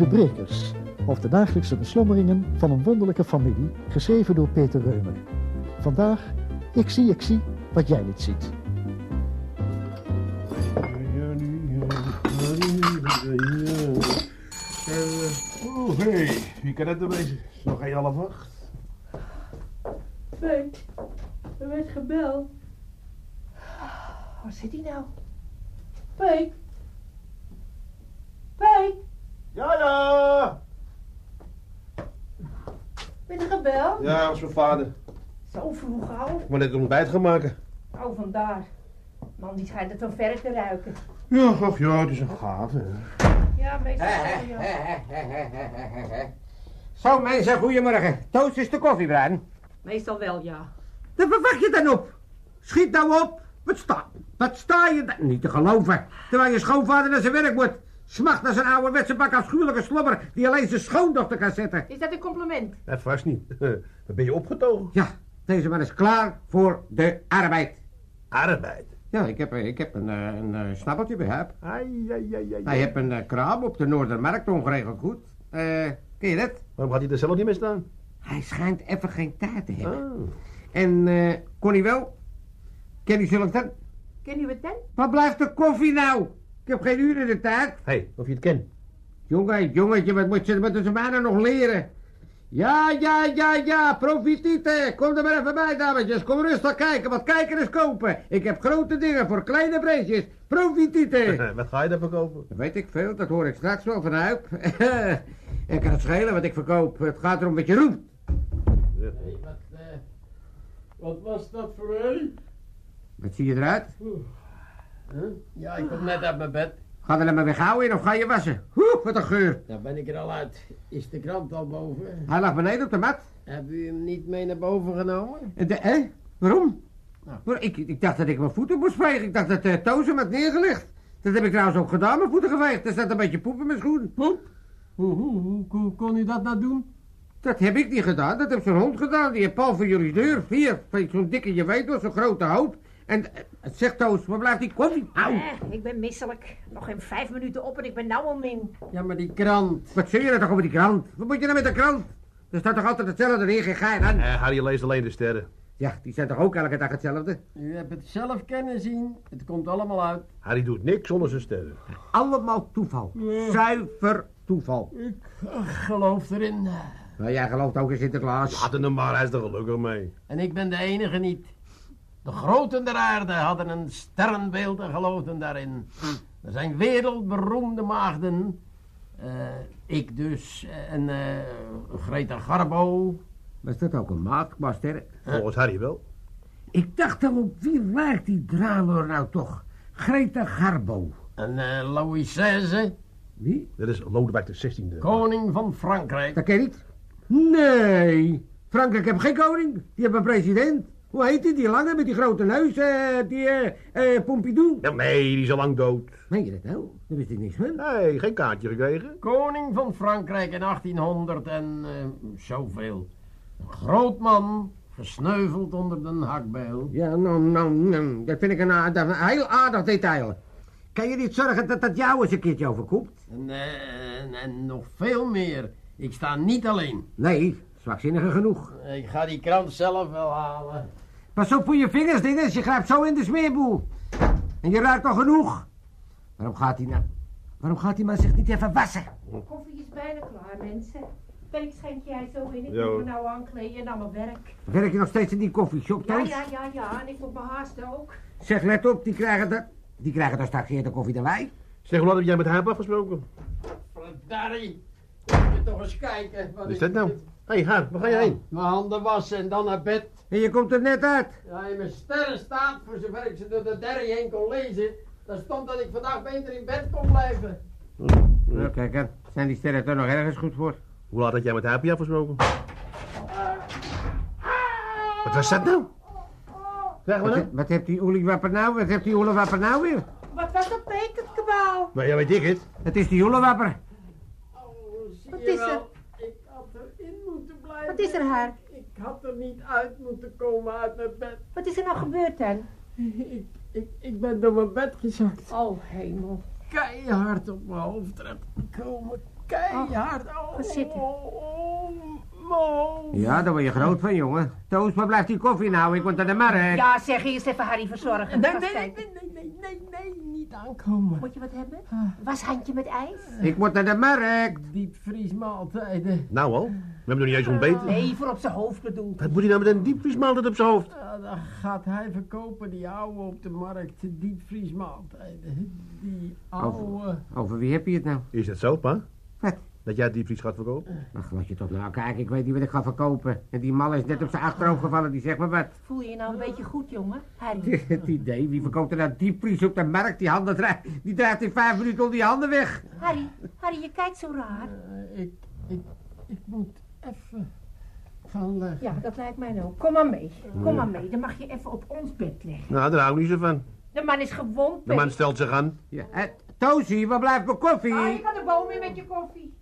De Brekers, of de dagelijkse beslommeringen van een wonderlijke familie, geschreven door Peter Reumer. Vandaag, ik zie, ik zie wat jij niet ziet. Oh, hey, wie kan het er wezen? Is nog geen half acht? Frank, er werd gebeld. Waar zit hij nou? Frank? Frank, Ja, ja! ben je gebeld? Ja, dat is mijn vader. Zo vroeg al. Ik moet net een ontbijt gaan maken. Oh, vandaar. Man, die schijnt het van ver te ruiken. Ja, ach ja, het is een gave. Ja, meestal wel, ja. Zo mensen, goedemorgen. Toast is de koffiebruin. Meestal wel, ja. Dan verwacht je dan op. Schiet nou op. Wat sta, wat sta je dan? Niet te geloven. Terwijl je schoonvader naar zijn werk moet. Smacht naar zijn ouderwetse bak afschuwelijke slobber die alleen zijn schoondochter kan zetten. Is dat een compliment? Dat vast niet. Dan ben je opgetogen. Ja, deze man is klaar voor de arbeid. Arbeid. Ja, ik heb, ik heb een, eh, een, eh, snappeltje bij hem. Ai, ai, ai, ai. Hij heeft een eh, kraam op de Noordermarkt ongeregeld goed. Eh, ken je dat? Waarom had hij er zelf niet mee staan? Hij schijnt even geen tijd te hebben. Oh. En eh Connie wel? Ken je zullen dan? Ken u het dan? Wat blijft de koffie nou? Ik heb geen uur in de tijd. Hé, hey, of je het kent. Jongen, jongetje, wat moet je, wat moeten ze bijna nog leren? Ja, ja, ja, ja, profitieten. Kom er maar even bij, dametjes. Kom rustig kijken, wat kijken is kopen. Ik heb grote dingen voor kleine breedjes. Profitieten. Wat ga je daar verkopen? Dat weet ik veel, dat hoor ik straks wel van Huip. en kan het schelen wat ik verkoop. Het gaat erom wat je roept. Hey, wat, eh, wat was dat voor een? Wat zie je eruit? Huh? Ja, ik kom net uit mijn bed. Ga er dan maar weer gauw in of ga je wassen? Oeh, wat een geur. Daar ben ik er al uit. Is de krant al boven? Hij lag beneden op de mat. Heb u hem niet mee naar boven genomen? En De, hè? Waarom? Nou. Ik, ik dacht dat ik mijn voeten moest vegen. Ik dacht dat uh, Toos hem had neergelegd. Dat heb ik trouwens ook gedaan, mijn voeten geveegd. Er staat een beetje poep in mijn schoen. Hoe, hoe, hoe, hoe kon u dat nou doen? Dat heb ik niet gedaan, dat heeft zo'n hond gedaan. Die heeft Paul voor jullie deur. Hier, zo'n dikke, je weet wel, zo'n grote hoop. En uh, zeg Toos, waar blijft die koffie? Au. Eh, ik ben misselijk. Nog geen vijf minuten op en ik ben nou al min. Ja, maar die krant. Wat zul je nou toch over die krant? Wat moet je nou met de krant? Er staat toch altijd hetzelfde erin, geen gein aan? Eh, Harry leest alleen de sterren. Ja, die zijn toch ook elke dag hetzelfde? U hebt het zelf kennen zien. Het komt allemaal uit. Harry doet niks zonder zijn sterren. Allemaal toeval. Ja. Zuiver toeval. Ik eh, geloof erin. Nou, jij gelooft ook in Sinterklaas. Laat hem maar, hij is er gelukkig mee. En ik ben de enige niet. De groten der aarde hadden een sterrenbeeld en geloofden daarin. Er zijn wereldberoemde maagden. Eh, ik dus. eh, En eh, Greta Garbo. Was dat ook een maat, Master? Volgens Harry wel. Ik dacht al op wie lijkt die draloor nou toch? Greta Garbo. En eh, Louis XVI. Wie? Dat is Lodewijk de 16e. Koning van Frankrijk. Dat ken je niet? Nee. Frankrijk heeft geen koning. Die hebben een president. Hoe heet die? Die lange met die grote neus. eh, die eh eh, Pompidou. Ja, nee, die is al lang dood. Meen je dat nou? Daar wist ik niks van. Nee, geen kaartje gekregen. Koning van Frankrijk in 1800 en eh, zoveel. Een groot man. Gesneuveld onder de hakbijl. Ja, nou, nou, nou. Dat vind ik een, heel aardig detail. Kan je niet zorgen dat dat jou eens een keertje overkomt? En, eh, en, en nog veel meer. Ik sta niet alleen. Nee, zwakzinnige genoeg. Ik ga die krant zelf wel halen. Pas op voor je vingers, dinges. Je grijpt zo in de smeerboel. En je ruikt al genoeg. Waarom gaat hij nou... Waarom gaat hij maar zich niet even wassen? Koffie is bijna klaar, mensen. Welk schenk jij zo in? Ik Ja, moet me nou aankleden en aan mijn werk. Werk je nog steeds in die koffieshop, Ja, Toos? ja, ja, ja. En ik moet me haasten ook. Zeg, let op, die krijgen dat... Die krijgen dan straks eerder koffie dan wij. Zeg, hoe laat heb jij met Harp afgesproken? Verdarrie. Moet je toch eens kijken. Wat is dat nou? Hé, hey, Harp, waar ga je heen? Mijn handen wassen en dan naar bed. En je komt er net uit. Ja, in mijn sterren staat, voor zover ik ze door de derrie heen kon lezen. Daar stond dat ik vandaag beter in bed kon blijven. Nou, kijk, hè. Zijn die sterren er nog ergens goed voor? Hoe laat had jij met Harpie afgesproken? Wat was dat nou? Zeg maar Wat, nou? he- wat heeft die oeliewapper nou? Wat heeft die oelewapper nou weer? Wat was dat tekenkabaal? Nou, ja, weet ik het. Het is die oelewapper. Oh, zie Wat is wel, er? Ik had erin moeten blijven. Wat is er, haar? Ik had er niet uit moeten komen uit mijn bed. Wat is er nou gebeurd dan? Ik, ik, ik ben door mijn bed gezakt. Oh, hemel. Keihard op mijn hoofd terecht gekomen. keihard. Oh, Ga zitten. Oh, oh. Ja, daar word je groot van, jongen. Toos, waar blijft die koffie nou? Ik moet naar de markt. Ja, zeg eerst even Harry verzorgen. Nee, nee, nee, nee, nee, nee, nee, niet aankomen. Moet je wat hebben? Washandje met ijs? Ik moet naar de markt. Diepvriesmaaltijden. Nou al, hebben nog niet eens ontbeten. Nee, voor op zijn hoofd bedoeld. Wat moet hij nou met een diepvriesmaaltijd op zijn hoofd? Ja, dan gaat hij verkopen, die ouwe op de markt, de diepvriesmaaltijden. Die ouwe. Over wie heb je het nou? Is dat zo, pa? Wat? Dat jij diepvries gaat verkopen? Ach, laat je toch nou kijken, ik weet niet wat ik ga verkopen. En die mal is net op zijn achterhoofd gevallen, die zegt maar wat. Voel je je nou een beetje goed, jongen? Harry. Het idee, wie verkoopt er nou diepvries op de markt? Die handen draait, die draait in vijf minuten al die handen weg. Harry, Harry, je kijkt zo raar. Eh, ik, ik, ik moet even gaan leggen. Ja, dat lijkt mij ook. Kom maar mee. Kom maar mee. Dan mag je even op ons bed liggen. Nou, daar hou ik niet zo van. De man is gewond. De man stelt zich aan. Ja, eh, Tozie, waar blijft mijn koffie? Ah, je kan de boom weer met je koffie.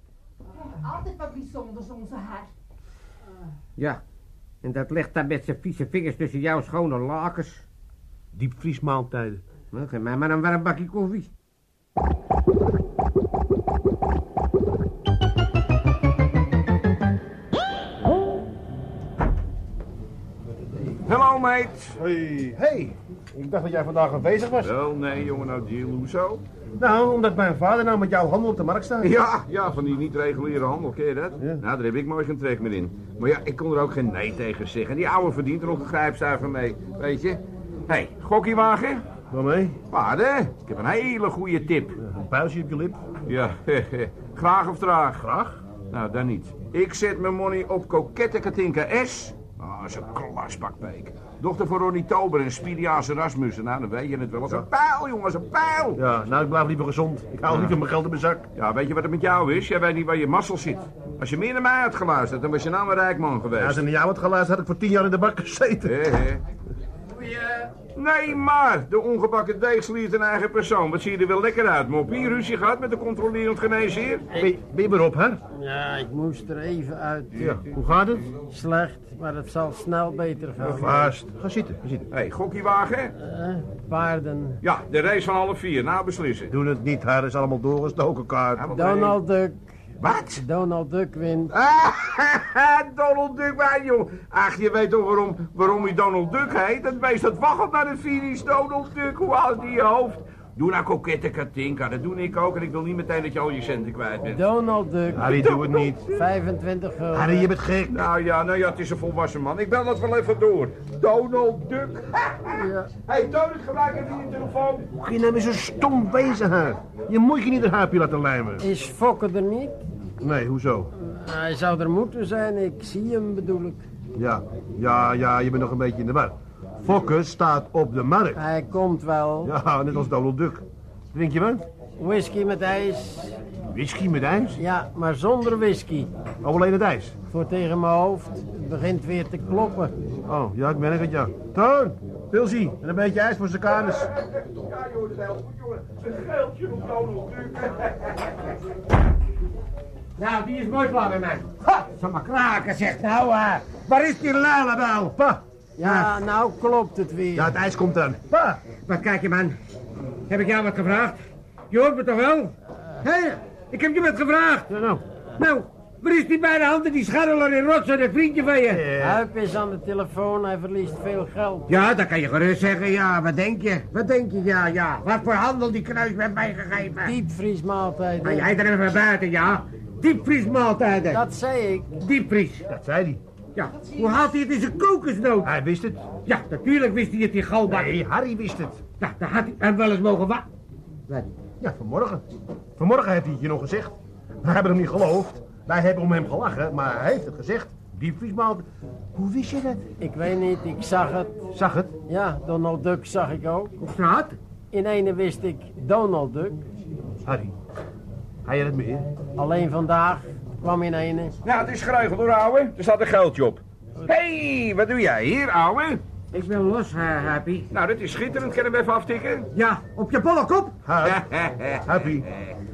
Altijd wat bijzonders, onze haar. Ja, en dat ligt daar met zijn vieze vingers tussen jouw schone lakens. Diepvriesmaaltijden. Nou, geef mij maar een warm bakje koffie. Hey. Hey, ik dacht dat jij vandaag afwezig was. Wel, nee, jongen, nou, deal, hoezo? Nou, omdat mijn vader nou met jouw handel op de markt staat. Ja, ja, van die niet-reguliere handel, ken je dat? Ja. Nou, daar heb ik mooi geen trek meer in. Maar ja, ik kon er ook geen nee tegen zeggen. Die ouwe verdient er nog een grijpstuiver mee, weet je? Hé, hey, gokkie-wagen? Waarmee? Paarden? Ik heb een hele goede tip. Een puistje op je lip. Ja, graag of traag? Graag. Nou, dan niet. Ik zet mijn money op kokette Katinka S. Ah, is een klasbakbeek. Dochter van Ronnie Tober en Spidia's Erasmussen. Nou, dan weet je het wel. Als een pijl, jongen, als een pijl. Ja, nou, ik blijf liever gezond. Ik hou niet van mijn geld in mijn zak. Ja, weet je wat het met jou is? Jij weet niet waar je mazzel zit. Als je meer naar mij had geluisterd, dan was je nou een rijk man Ja, geweest. als ik naar jou had geluisterd, had ik voor tien jaar in de bak gezeten. Nee, maar de ongebakken deeg sliert een eigen persoon. Wat zie je er wel lekker uit, moppie? Ruzie gehad met de controlerend geneesheer? Ben je weer op, hè? Ja, ik moest er even uit. Ja. Hoe gaat het? Slecht, maar het zal snel beter gaan. Vast. Ga zitten, ga zitten. Hé, hey, gokkiewagen? Eh, paarden. Ja, de race van half vier. Nou, beslissen. Doe het niet, haar is allemaal doorgestoken kaart. Donald Duck. Wat? Donald Duck wint. Ah, Donald Duck, wij joh. Ach, je weet toch waarom, waarom hij Donald Duck heet? Dat beest dat waggelt naar de finish. Donald Duck, hoe houdt die je hoofd? Doe nou kokette Katinka, dat doe ik ook. En ik wil niet meteen dat je al je centen kwijt bent. Donald Duck. Harry, doe het niet. 25 gulden. Harry, je bent gek. Nou ja, nou ja, het is een volwassen man. Ik bel dat wel even door. Donald Duck. Ja. Hé, hey, ik gebruik even je telefoon. Hoe ga je nou weer zo stom wezen, haar? Je moet je niet een haapje laten lijmen. Is Fokke er niet? Nee, hoezo? Hij zou er moeten zijn, ik zie hem bedoel ik. Ja, ja, ja, je bent nog een beetje in de war. Fokke staat op de markt. Hij komt wel. Ja, net als Donald Duck. Drink je wat? Whisky met ijs. Whisky met ijs? Ja, maar zonder whisky. Oh, alleen het ijs? Voor tegen mijn hoofd. Het begint weer te kloppen. Oh, ja, ik merk het, ja. Toon, Pilsie, en een beetje ijs voor zijn kanus. Ja, joh, dat is heel goed, jongen. Een geldje op Donald Duck. Nou, die is mooi klaar bij mij. Ha, zal maar kraken, zegt nou. eh, waar is die luilebel? Pa, Ja, nou klopt het weer. ja, het ijs komt dan. Pa, Wat kijk je, man? Heb ik jou wat gevraagd? Je hoort me toch wel? Hé, ik heb je wat gevraagd. ja, nou. Nou, waar is die beide handen, die scharreler in rotsen, dat vriendje van je? Eh, Huip is aan de telefoon, hij verliest veel geld. Ja, dat kan je gerust zeggen, ja. Wat denk je? Wat denk je, ja, ja. Wat voor handel die kruis met mij gegeven? Diepvriesmaaltijd. Maar jij er even buiten, ja. Diepvriesmaaltijden. Dat zei ik. Diepvries. dat zei hij. Ja, hoe haalt hij het in zijn kokosnoot? Hij wist het. Ja, natuurlijk wist hij het in galbak. Nee, Harry wist het. Ja, daar had hij hem wel eens mogen wa... Wat? Ja, vanmorgen. Vanmorgen heeft hij het je nog gezegd. We hebben hem niet geloofd. Wij hebben om hem gelachen, maar hij heeft het gezegd. Diepvriesmaal. Hoe wist je dat? Ik weet niet, ik zag het. Zag het? Ja, Donald Duck zag ik ook. Op straat? In ene wist ik Donald Duck. Harry. Ga je het meer? Alleen vandaag kwam in ene. Nou, het is geregeld hoor, ouwe. Er staat een geldje op. Hé, hey, wat doe jij hier, ouwe? Ik wil los, uh, Happy. Nou, dat is schitterend. Kan je hem even aftikken? Ja, op je bolle kop. Ha, happy.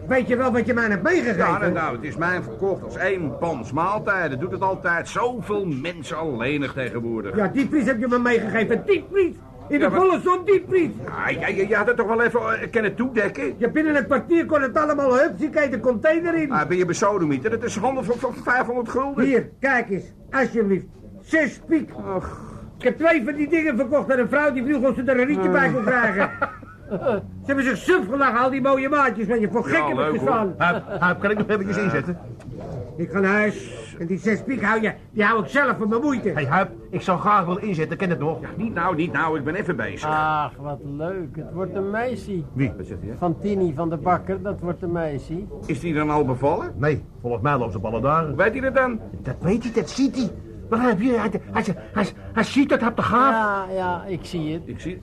Weet je wel wat je mij hebt meegegeven? Ja, nou, nou, het is mij verkocht als één pans maaltijden. Doet het altijd zoveel mensen alleenig tegenwoordig. Ja, diepvries heb je me meegegeven. Diepvries. In de Ja, volle zon diepvries. Ja, ja, ja, je had het toch wel even eh, kunnen toedekken? Ja, binnen een kwartier kon het allemaal hup, zie kijk de container in. Ah, ben je besodemieter? Het is handel voor 500 gulden. Hier, kijk eens, alsjeblieft. Zes piek. Och, Ik heb twee van die dingen verkocht aan een vrouw die vroeg of ze er een rietje bij kon krijgen. Ze hebben zich suf gelachen, al die mooie maatjes, want je voor gek Ja, gestaan. Huip, Huip, kan ik nog eventjes inzetten? Ik ga naar huis. En die zes piek hou je, die hou ik zelf voor mijn moeite. Hé hey, Huip, ik zou graag wel inzetten, ken het nog? niet nou, niet nou, ik ben even bezig. Ach, wat leuk. Het wordt een meisje. Wie? Wat zegt hij? Van Tini van de Bakker, dat wordt een meisje. Is die dan al bevallen? Nee, volgens mij loopt ze op alle dagen. Weet hij dat dan? Dat weet hij, dat ziet hij. Begrijp je? Hij, hij, hij, hij ziet dat, hij heeft de gaaf. Ja, ja, ik zie het. Ik zie...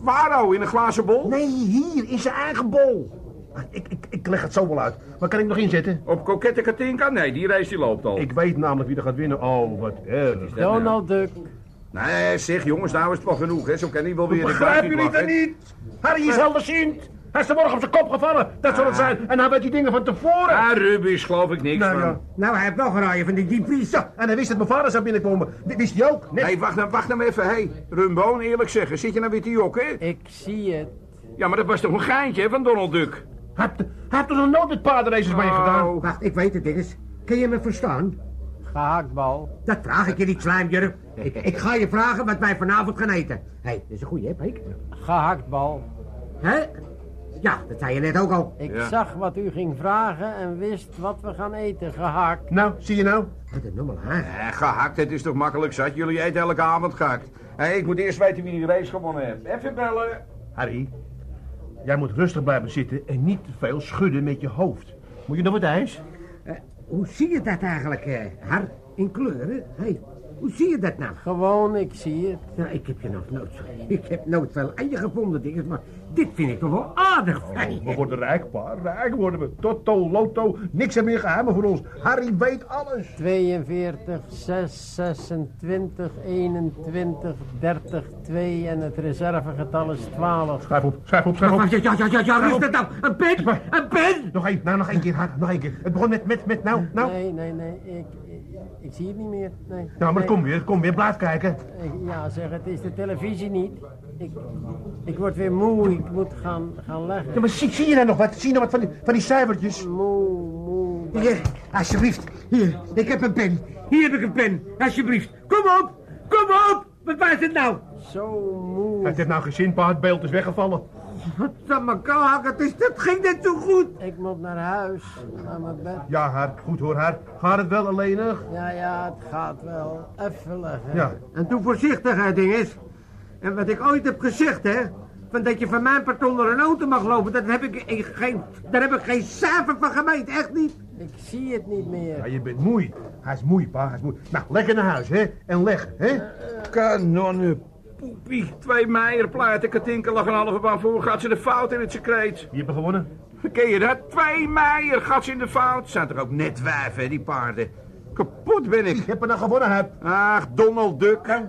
Waar nou? In een glazen bol? Nee, hier, in zijn eigen bol. Ik, ik, ik leg het zo wel uit. Waar kan ik nog inzetten? Op Kokette Katinka? Nee, die race die loopt al. Ik weet namelijk wie er gaat winnen. Oh, wat erg. Dat nou? Donald Duck. Nee, zeg jongens, nou is het wel genoeg, hè. Zo kan hij wel weer... de Begrijp buik je niet lachen. dan niet? Harry is helderziend. Hij is vanmorgen op zijn kop gevallen. Dat zal het zijn. En hij weet die dingen van tevoren. Ah, Rubis, geloof ik niks Nou van. ja. Nou, hij heeft wel geraaien van die diepvries. Ja, en hij wist dat mijn vader zou binnenkomen. Wist hij ook. Nee, wacht nou, wacht nou even. Hé, hey, Rumboon, eerlijk zeggen, zit je nou weer te jokken? Ik zie het. Ja, maar dat was toch een geintje hè, van Donald Duck? Hij heeft, hij heeft toch nog nooit met paardenraces bij je gedaan? Oh. Wacht, ik weet het, dinges. Kun je me verstaan? Gehaktbal. Dat vraag ik je niet, slijmjurk. Ik, ik ga je vragen wat wij vanavond gaan eten. Hé, hey, dat is een goeie, hè, Peek? Gehaktbal. Hè? Ja, dat zei je net ook al. Ik Ja. zag wat u ging vragen en wist wat we gaan eten. Gehakt. Nou, zie je nou? Wat een nummer, hè? Eh, gehakt, het is toch makkelijk zat? Jullie eten elke avond gehakt. Hé, ik moet eerst weten wie die race gewonnen heeft. Even bellen. Harry, jij moet rustig blijven zitten en niet te veel schudden met je hoofd. Moet je nog wat ijs? Eh, hoe zie je dat eigenlijk, Har? In kleuren? Hey, hoe zie je dat nou? Gewoon, ik zie het. Nou, ik heb je nog nooit zo... Ik heb nooit veel aan je gevonden, dinges, maar dit vind ik toch wel aardig van je. We worden rijk, pa. Rijk worden we. Toto, loto, niks er meer geheimen voor ons. Harry weet alles. 42, 6, 26, 21, 30, 2 en het reservegetal is 12. Schrijf op, schrijf op, schrijf Ja, op. ja, ja, ja, ja, ja, rustig nou. Een pen, een pen! Nog één, nou nog één keer, Harry, nog één keer. Het begon met, met, met, nou, nou. Nee, nee, nee, ik, ik, zie het niet meer. Nee. Nou, maar kom weer, kom weer, blijf kijken. Ja, zeg, het is de televisie niet. Ik, ik word weer moe, ik moet gaan, gaan leggen. Ja, maar zie, zie je nou nog wat? Zie je nou wat van die, van die cijfertjes? Moe, moe. Hier, alsjeblieft. Hier, ik heb een pen. Hier heb ik een pen. Alsjeblieft. Kom op, kom op. Wat was het nou? Zo moe. Het heeft nou geen zin, pa. Het beeld is weggevallen. Elkaar, het is, dat ging net zo goed. Ik moet naar huis, naar mijn bed. Ja, goed hoor, Har. Gaat het wel alleenig? Ja, ja, het gaat wel. Even leggen. Ja. En toen voorzichtig, hè, dinges. En wat ik ooit heb gezegd, hè. Van dat je van mijn part onder een auto mag lopen, dat heb ik, ik geen, daar heb ik geen cijfer van gemeten, echt niet. Ik zie het niet Ja, meer. je bent moe. Hij is moe, pa. Hij is moe. Nou, lekker naar huis, hè. En leg, hè. Kanonne poepie. Twee meijer, platen, Katinka lag een halve baan voor. Gaat ze de fout in het secreet? Wie heeft er gewonnen? Ken je dat? Twee meijer, gaat ze in de fout. Zijn toch ook net wijven, hè, die paarden? Kapot ben Wie ik. heeft er nou gewonnen, Huip? Ach, Donald Duck.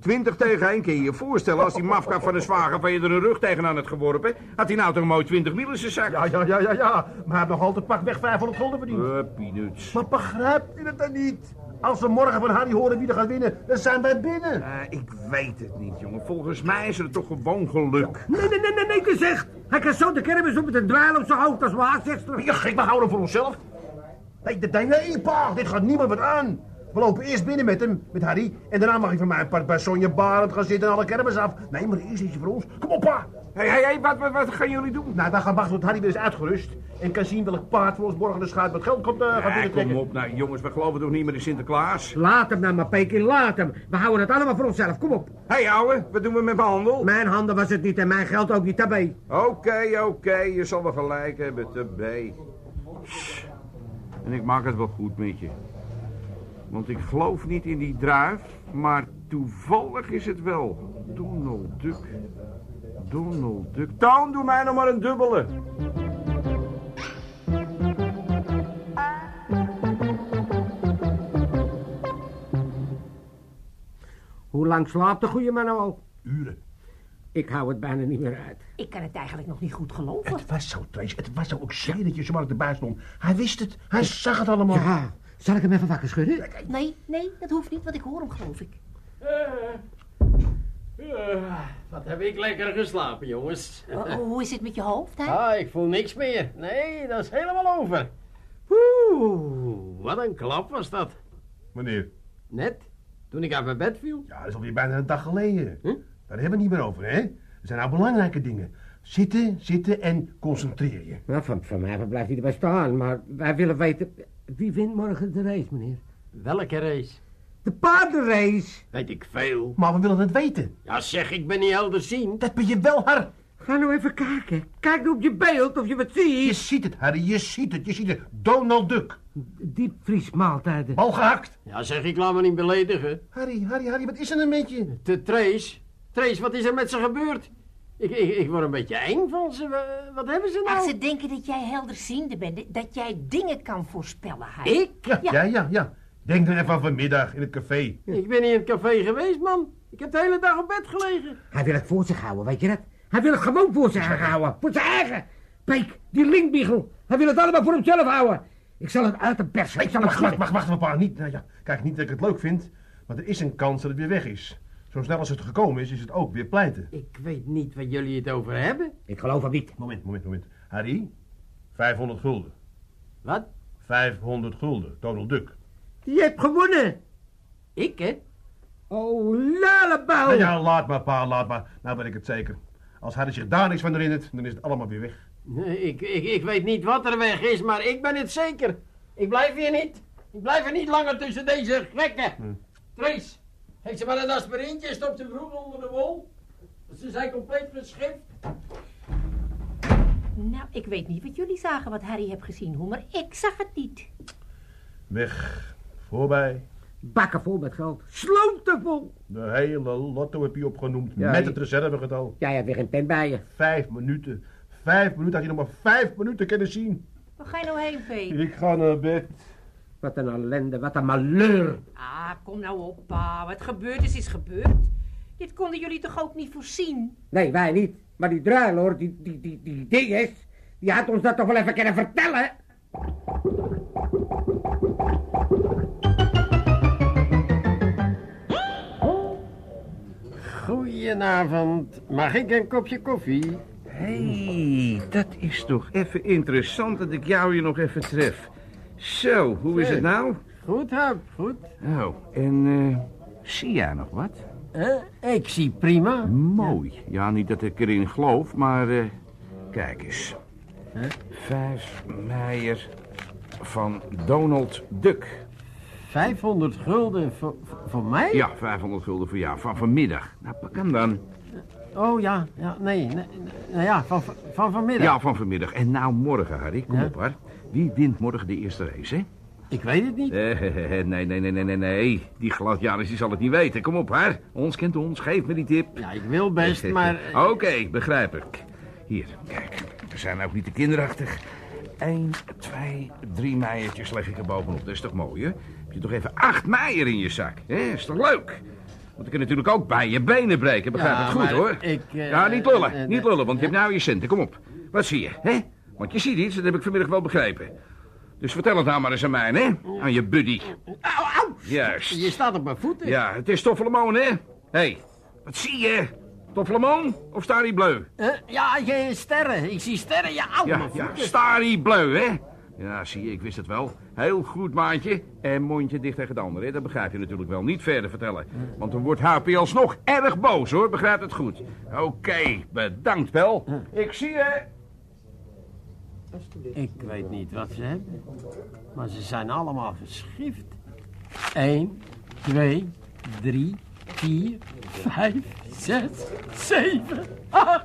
20 tegen 1, kun je je voorstellen als die mafkap van de zwager van je er een rug tegenaan had geworpen. Had hij nou toch een mooi 20 mil in zijn zak? Ja, ja, ja, ja, ja. Maar hij heeft nog altijd pak weg 500 gulden verdiend. Uh, peanuts. Maar begrijp je het dan niet? Als we morgen van Harry horen wie er gaat winnen, dan zijn wij binnen. Eh, ik weet het niet, jongen. Volgens mij is het toch gewoon geluk. Nee, nee, nee, nee, nee, te zegt. Hij kan zo de kermis op met een dweil op zijn hoofd als maar Ben je gek, we houden voor onszelf. Nee, nee, nee, pa, dit gaat niemand wat aan. We lopen eerst binnen met hem, met Harry. En daarna mag hij van mij part bij Sonja Barend gaan zitten en alle kermis af. Nee, maar eerst is hij voor ons. Kom op, pa. Hé, hé, hé, wat, wat, wat gaan jullie doen? Nou, wij gaan wachten tot Harry weer is uitgerust. En kan zien welk paard voor ons morgen de schuit met geld komt, eh, gaat Eh, kom op, nou jongens, we geloven toch niet meer in Sinterklaas? Laat hem nou maar, Peking, laat hem. We houden het allemaal voor onszelf, kom op. Hé, hey, ouwe, wat doen we met mijn handel? Mijn handen was het niet en mijn geld ook niet, daarbij. Oké, oké, je zal wel gelijk hebben, te bij. En ik maak het wel goed met je. Want ik geloof niet in die druif, maar toevallig is het wel. Donald Duck. Donald Duck. Toon, doe mij nog maar een dubbele. Hoe lang slaapt de goede man nou al? Uren. Ik hou het bijna niet meer uit. Ik kan het eigenlijk nog niet goed geloven. Het was zo, Trace. Het was zo ook schijn dat je zomaar erbij stond. Hij wist het. Hij zag het allemaal. Ja, zal ik hem even wakker schudden? Nee, nee, dat hoeft niet, want ik hoor hem, geloof ik. Eh, wat heb ik lekker geslapen, jongens. Oh, hoe is het met je hoofd, hè? Ah, ik voel niks meer. Nee, dat is helemaal over. Oeh, wat een klap was dat. Wanneer? Net, toen ik uit mijn bed viel. Ja, dat is alweer bijna een dag geleden. Hm? Daar hebben we het niet meer over, hè? Er zijn nou belangrijke dingen. Zitten, zitten en concentreer je. Nou, van, van mij blijft hij erbij staan, maar wij willen weten... Wie wint morgen de race, meneer? Welke race? De paardenrace. Weet ik veel. Maar we willen het weten. Ja, zeg, ik ben niet helder zien. Dat ben je wel, Har. Ga nou even kijken. Kijk nou op je beeld of je wat Je ziet. ziet het, Harry, je ziet het. Je ziet het. Donald Duck. Diepvriesmaaltijden. Bal gehakt. Ja, zeg, ik laat me niet beledigen. Harry, Harry, Harry, wat is er een beetje? Te Trace. Trace, wat is er met ze gebeurd? Ik, ik, ik word een beetje eng van ze. Wa- Wat hebben ze Ach, nou? ze denken dat jij helderziende bent, dat jij dingen kan voorspellen? Ik? Ja, Ja. ja, ja, ja. Denk er even aan vanmiddag in het café. Ik ben niet in het café geweest, man. Ik heb de hele dag op bed gelegen. Hij wil het voor zich houden, weet je dat? Hij wil het gewoon voor zich houden. Voor zijn eigen. Peek, die linkbiegel. Hij wil het allemaal voor hemzelf houden. Ik zal het uit de persen. Ik zal het Wacht, wacht, wacht, wacht, wacht, niet. Nou ja, kijk, niet dat ik het leuk vind, maar er is een kans dat het weer weg is. Zo snel als het gekomen is, is het ook weer pleiten. Ik weet niet waar jullie het over hebben. Ik geloof hem niet. Moment, moment, moment. Harry, 500 gulden. Wat? 500 gulden, Donald Duck. Je hebt gewonnen. Ik, hè? Oh, lalebouw. Nou ja, laat maar, pa, laat maar. Nou weet ik het zeker. Als Harry zich daar niks van herinnert, dan is het allemaal weer weg. Nee, ik, ik, ik weet niet wat er weg is, maar ik ben het zeker. Ik blijf hier niet. Ik blijf er niet langer tussen deze gekken. Hm. Trace, heeft ze maar een aspirintje, stopt ze vroeg onder de wol. Ze zijn compleet geschikt. Nou, ik weet niet wat jullie zagen wat Harry heeft gezien, hoor, maar ik zag het niet. Weg, voorbij. Bakken vol met geld. Sloten vol. De hele lotto heb je opgenoemd, Ja, met je- het reservegetal. Jij hebt weer een pen bij je. Vijf minuten. Vijf minuten, had je nog maar vijf minuten kunnen zien. Waar ga je nou heen, Vee? Ik ga naar bed. Wat een ellende, wat een malheur. Ah, kom nou op, pa. Wat gebeurd is, is gebeurd. Dit konden jullie toch ook niet voorzien? Nee, wij niet. Maar die druiloor, die, die, die, die dinges, die had ons dat toch wel even kunnen vertellen. Goedenavond. Mag ik een kopje koffie? Hé, hey, dat is toch even interessant dat ik jou hier nog even tref. Zo, hoe is het nou? Goed, Huip, goed. Oh, en eh, zie jij nog wat? Eh, ik zie prima. Mooi. Ja, niet dat ik erin geloof, maar eh, kijk eens. Vijf Meijer van Donald Duck. 500 gulden voor, mij? Ja, 500 gulden voor jou, van vanmiddag. Nou, pak hem dan. Oh ja, ja nee, nee, nee, ja, van, van vanmiddag. Ja, van vanmiddag. En nou morgen, Harry. Kom Ja? op, hoor. Wie wint morgen de eerste race, hè? Ik weet het niet. Eh, nee, nee, nee, nee, nee, nee. Die gladjanus die zal het niet weten. Kom op, hè. Ons kent ons. Geef me die tip. Ja, ik wil best, maar... eh, Oké, begrijp ik. Hier, kijk. We zijn ook niet te kinderachtig. Eén, twee, drie meijertjes leg ik er bovenop. Dat is toch mooi, hè? Heb je toch even acht meijer in je zak, hè? Is toch leuk? Want ik kan natuurlijk ook bij je benen breken. Begrijp Ja, het goed, hoor. ik, eh, ja, niet lullen. niet lullen, want je hebt nou je centen. Kom op. Wat zie je, hè? Want je ziet iets, dat heb ik vanmiddag wel begrepen. Dus vertel het nou maar eens aan mij, hè? Aan je buddy. Au, au! Juist. Je staat op mijn voeten. Ja, het is Toffelemoon, hè? Hé, hey, wat zie je? Toffelemoon of Starry Bleu? Eh, ja, je sterren. Ik zie sterren. Ja, au, Ja, mijn ja, voeten. Starry Bleu, hè? Ja, zie je, ik wist het wel. Heel goed, maatje. En mondje dicht tegen de ander, hè? Dat begrijp je natuurlijk wel. Niet verder vertellen. Want dan wordt HP alsnog erg boos, hoor. Begrijp het goed. Oké, bedankt, Bel. Ik zie je. Ik weet niet wat ze hebben. Maar ze zijn allemaal geschift. 1, 2, 3, 4, 5, 6, 7, 8.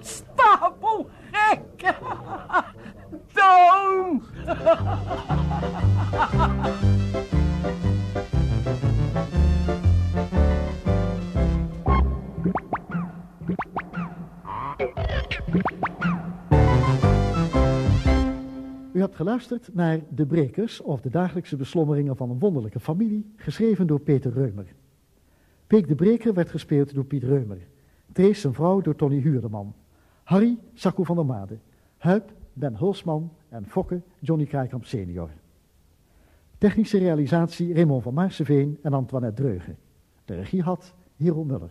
Stapel gek. Toon. Geluisterd naar De Brekers of de dagelijkse beslommeringen van een wonderlijke familie, geschreven door Peter Reumer. Peek de Breker werd gespeeld door Piet Reumer. Trees zijn vrouw door Tony Huurdeman. Harry, Sacco van der Made. Huip, Ben Hulsman en Fokke, Johnny Kraaikamp senior. Technische realisatie Raymond van Maarseveen en Antoinette Dreugen. De regie had Hero Muller.